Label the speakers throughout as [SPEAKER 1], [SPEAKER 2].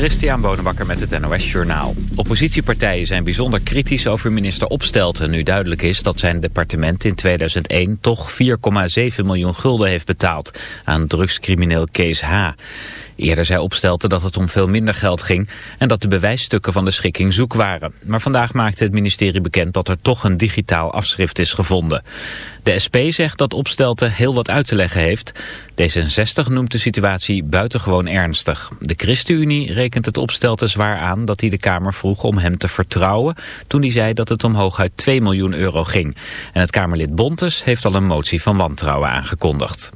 [SPEAKER 1] Christian Bonenbakker met het NOS Journaal. Oppositiepartijen zijn bijzonder kritisch over minister Opstelten... nu duidelijk is dat zijn departement in 2001 toch 4,7 miljoen gulden heeft betaald... aan drugscrimineel Kees H. Eerder zei Opstelten dat het om veel minder geld ging... en dat de bewijsstukken van de schikking zoek waren. Maar vandaag maakte het ministerie bekend dat er toch een digitaal afschrift is gevonden. De SP zegt dat Opstelten heel wat uit te leggen heeft. D66 noemt de situatie buitengewoon ernstig. De ChristenUnie rekent het Opstelten zwaar aan dat hij de Kamer vroeg om hem te vertrouwen... toen hij zei dat het om hooguit 2 miljoen euro ging. En het Kamerlid Bontes heeft al een motie van wantrouwen aangekondigd.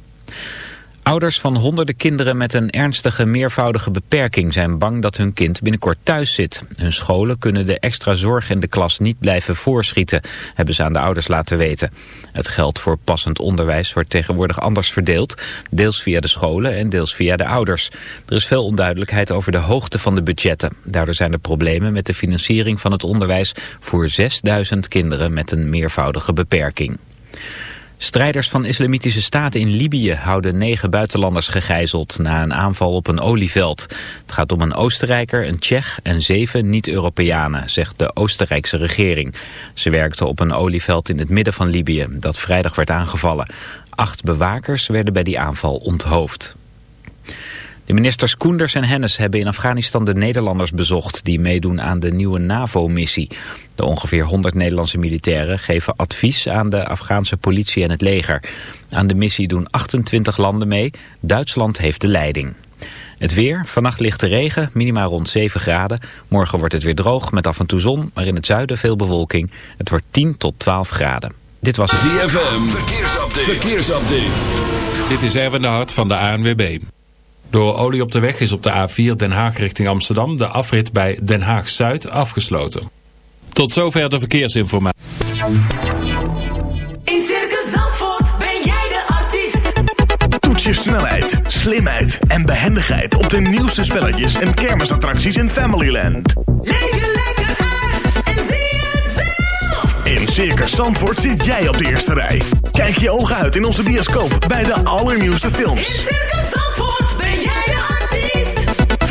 [SPEAKER 1] Ouders van honderden kinderen met een ernstige meervoudige beperking zijn bang dat hun kind binnenkort thuis zit. Hun scholen kunnen de extra zorg in de klas niet blijven voorschieten, hebben ze aan de ouders laten weten. Het geld voor passend onderwijs wordt tegenwoordig anders verdeeld, deels via de scholen en deels via de ouders. Er is veel onduidelijkheid over de hoogte van de budgetten. Daardoor zijn er problemen met de financiering van het onderwijs voor 6000 kinderen met een meervoudige beperking. Strijders van islamitische staat in Libië houden negen buitenlanders gegijzeld na een aanval op een olieveld. Het gaat om een Oostenrijker, een Tsjech en zeven niet-Europeanen, zegt de Oostenrijkse regering. Ze werkten op een olieveld in het midden van Libië dat vrijdag werd aangevallen. Acht bewakers werden bij die aanval onthoofd. De ministers Koenders en Hennis hebben in Afghanistan de Nederlanders bezocht... die meedoen aan de nieuwe NAVO-missie. De ongeveer 100 Nederlandse militairen geven advies aan de Afghaanse politie en het leger. Aan de missie doen 28 landen mee. Duitsland heeft de leiding. Het weer, vannacht ligt de regen, minimaal rond 7 graden. Morgen wordt het weer droog met af en toe zon, maar in het zuiden veel bewolking. Het wordt 10 tot 12 graden. Dit was
[SPEAKER 2] ZFM, verkeersupdate. verkeersupdate.
[SPEAKER 3] Dit is Erwin de Hart van de ANWB. Door olie op de weg is op de A4 Den Haag richting Amsterdam de afrit bij Den Haag Zuid afgesloten. Tot zover de verkeersinformatie.
[SPEAKER 4] In Circus Zandvoort ben jij de artiest.
[SPEAKER 5] Toets je snelheid, slimheid en behendigheid op de nieuwste spelletjes en kermisattracties in Familyland.
[SPEAKER 4] Leef je lekker uit en zie het zelf.
[SPEAKER 5] In Circus Zandvoort zit jij op de eerste rij. Kijk je ogen uit in onze bioscoop bij de allernieuwste
[SPEAKER 4] In
[SPEAKER 5] films.
[SPEAKER 4] Circus Zandvoort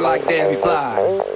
[SPEAKER 6] like Debbie Fly.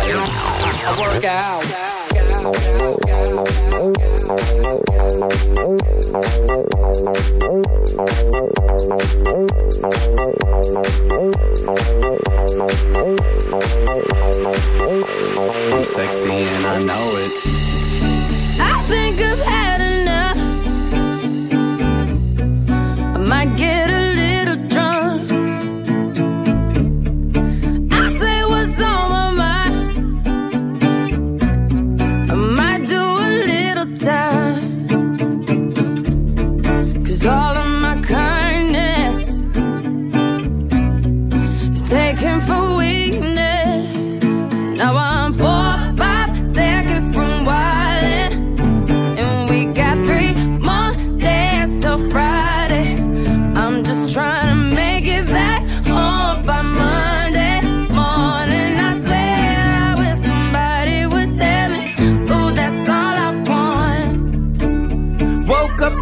[SPEAKER 6] work out.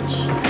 [SPEAKER 7] much.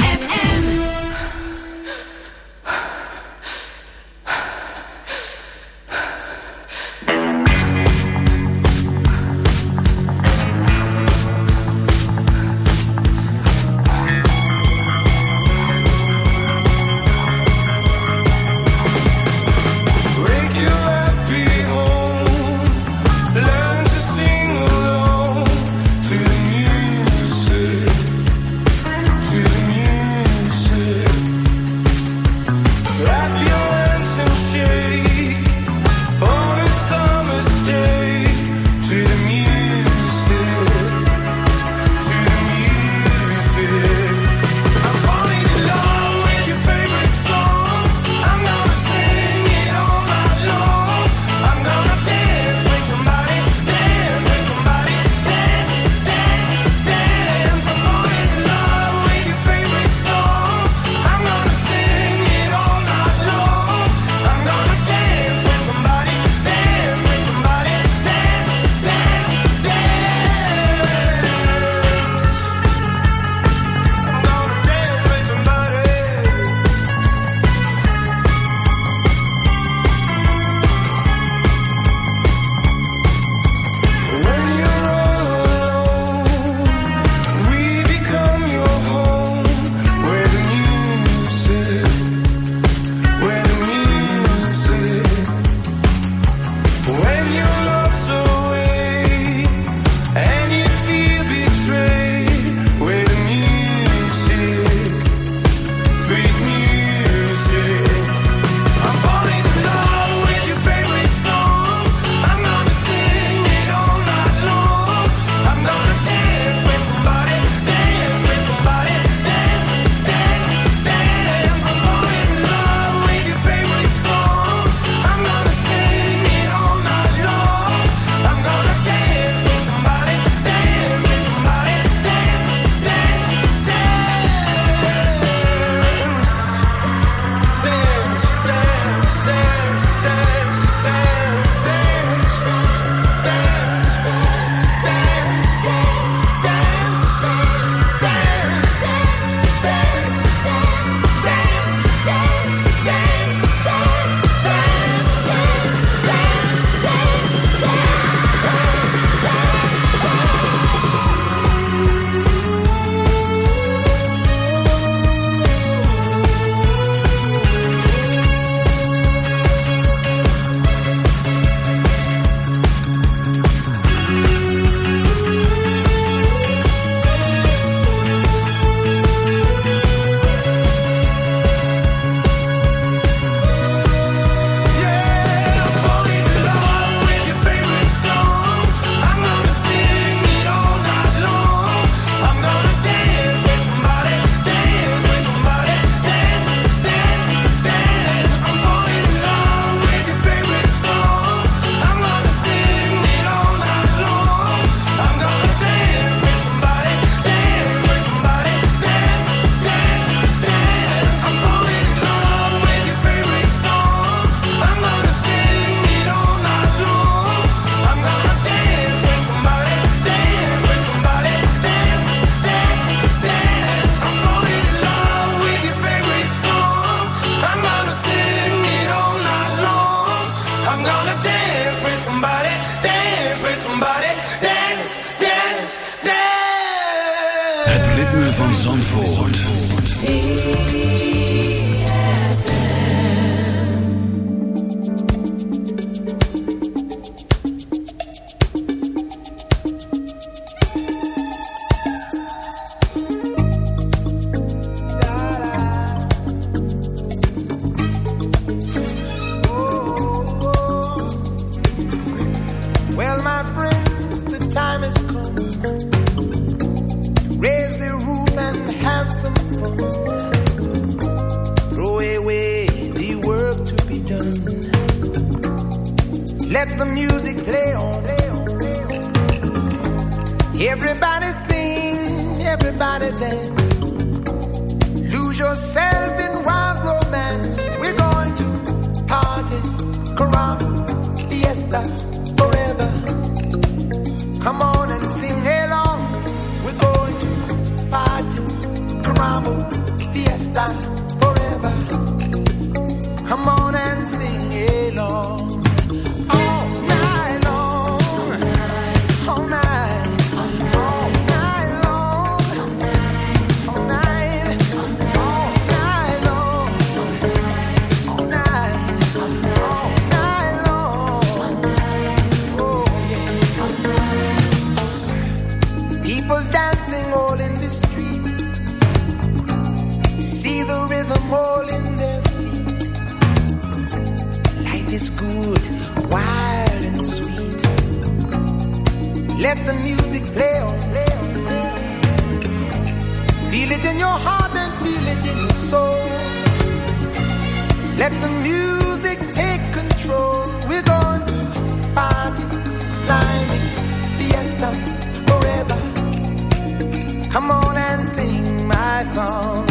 [SPEAKER 2] On Zandvoort.
[SPEAKER 8] music take control. We're going to party, climbing, fiesta forever. Come on and sing my song.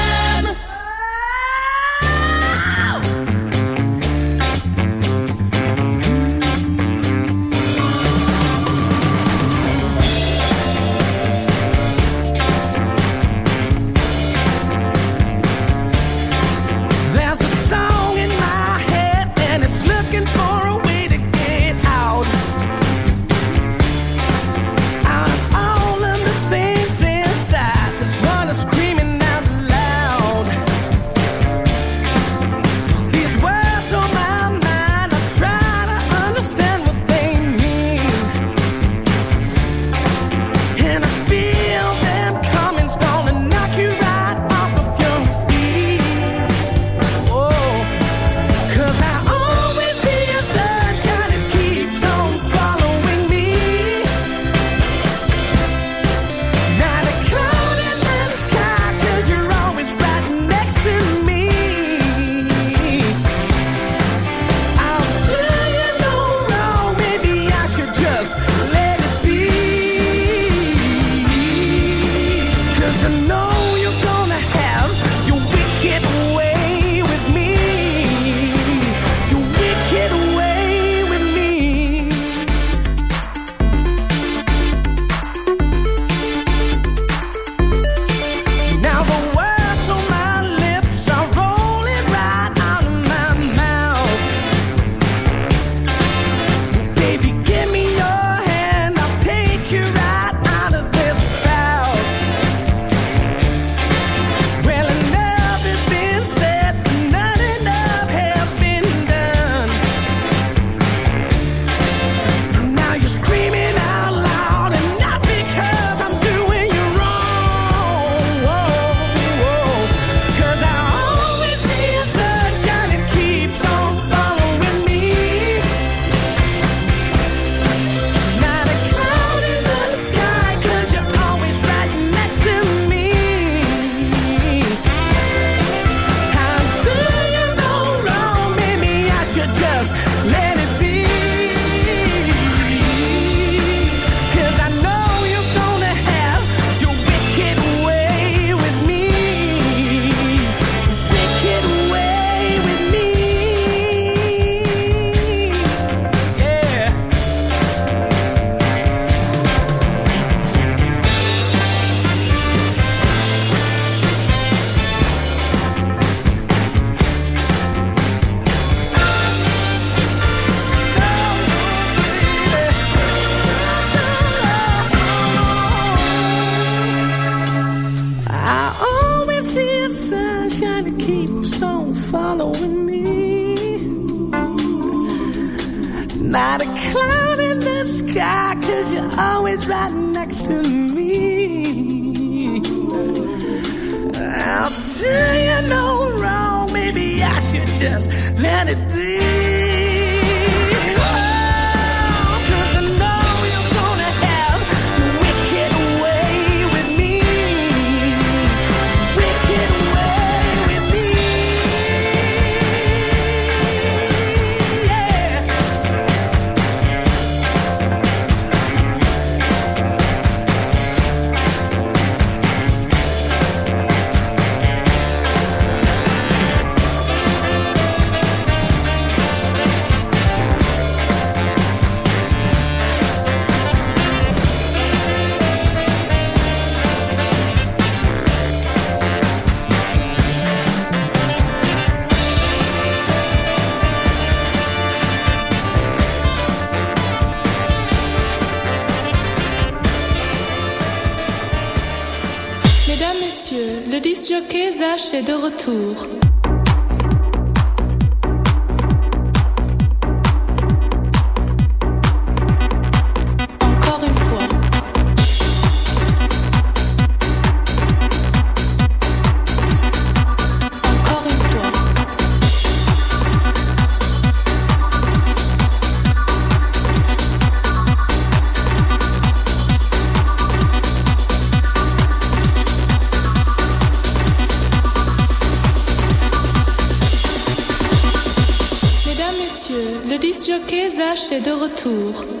[SPEAKER 9] j'ai de retour. Retour.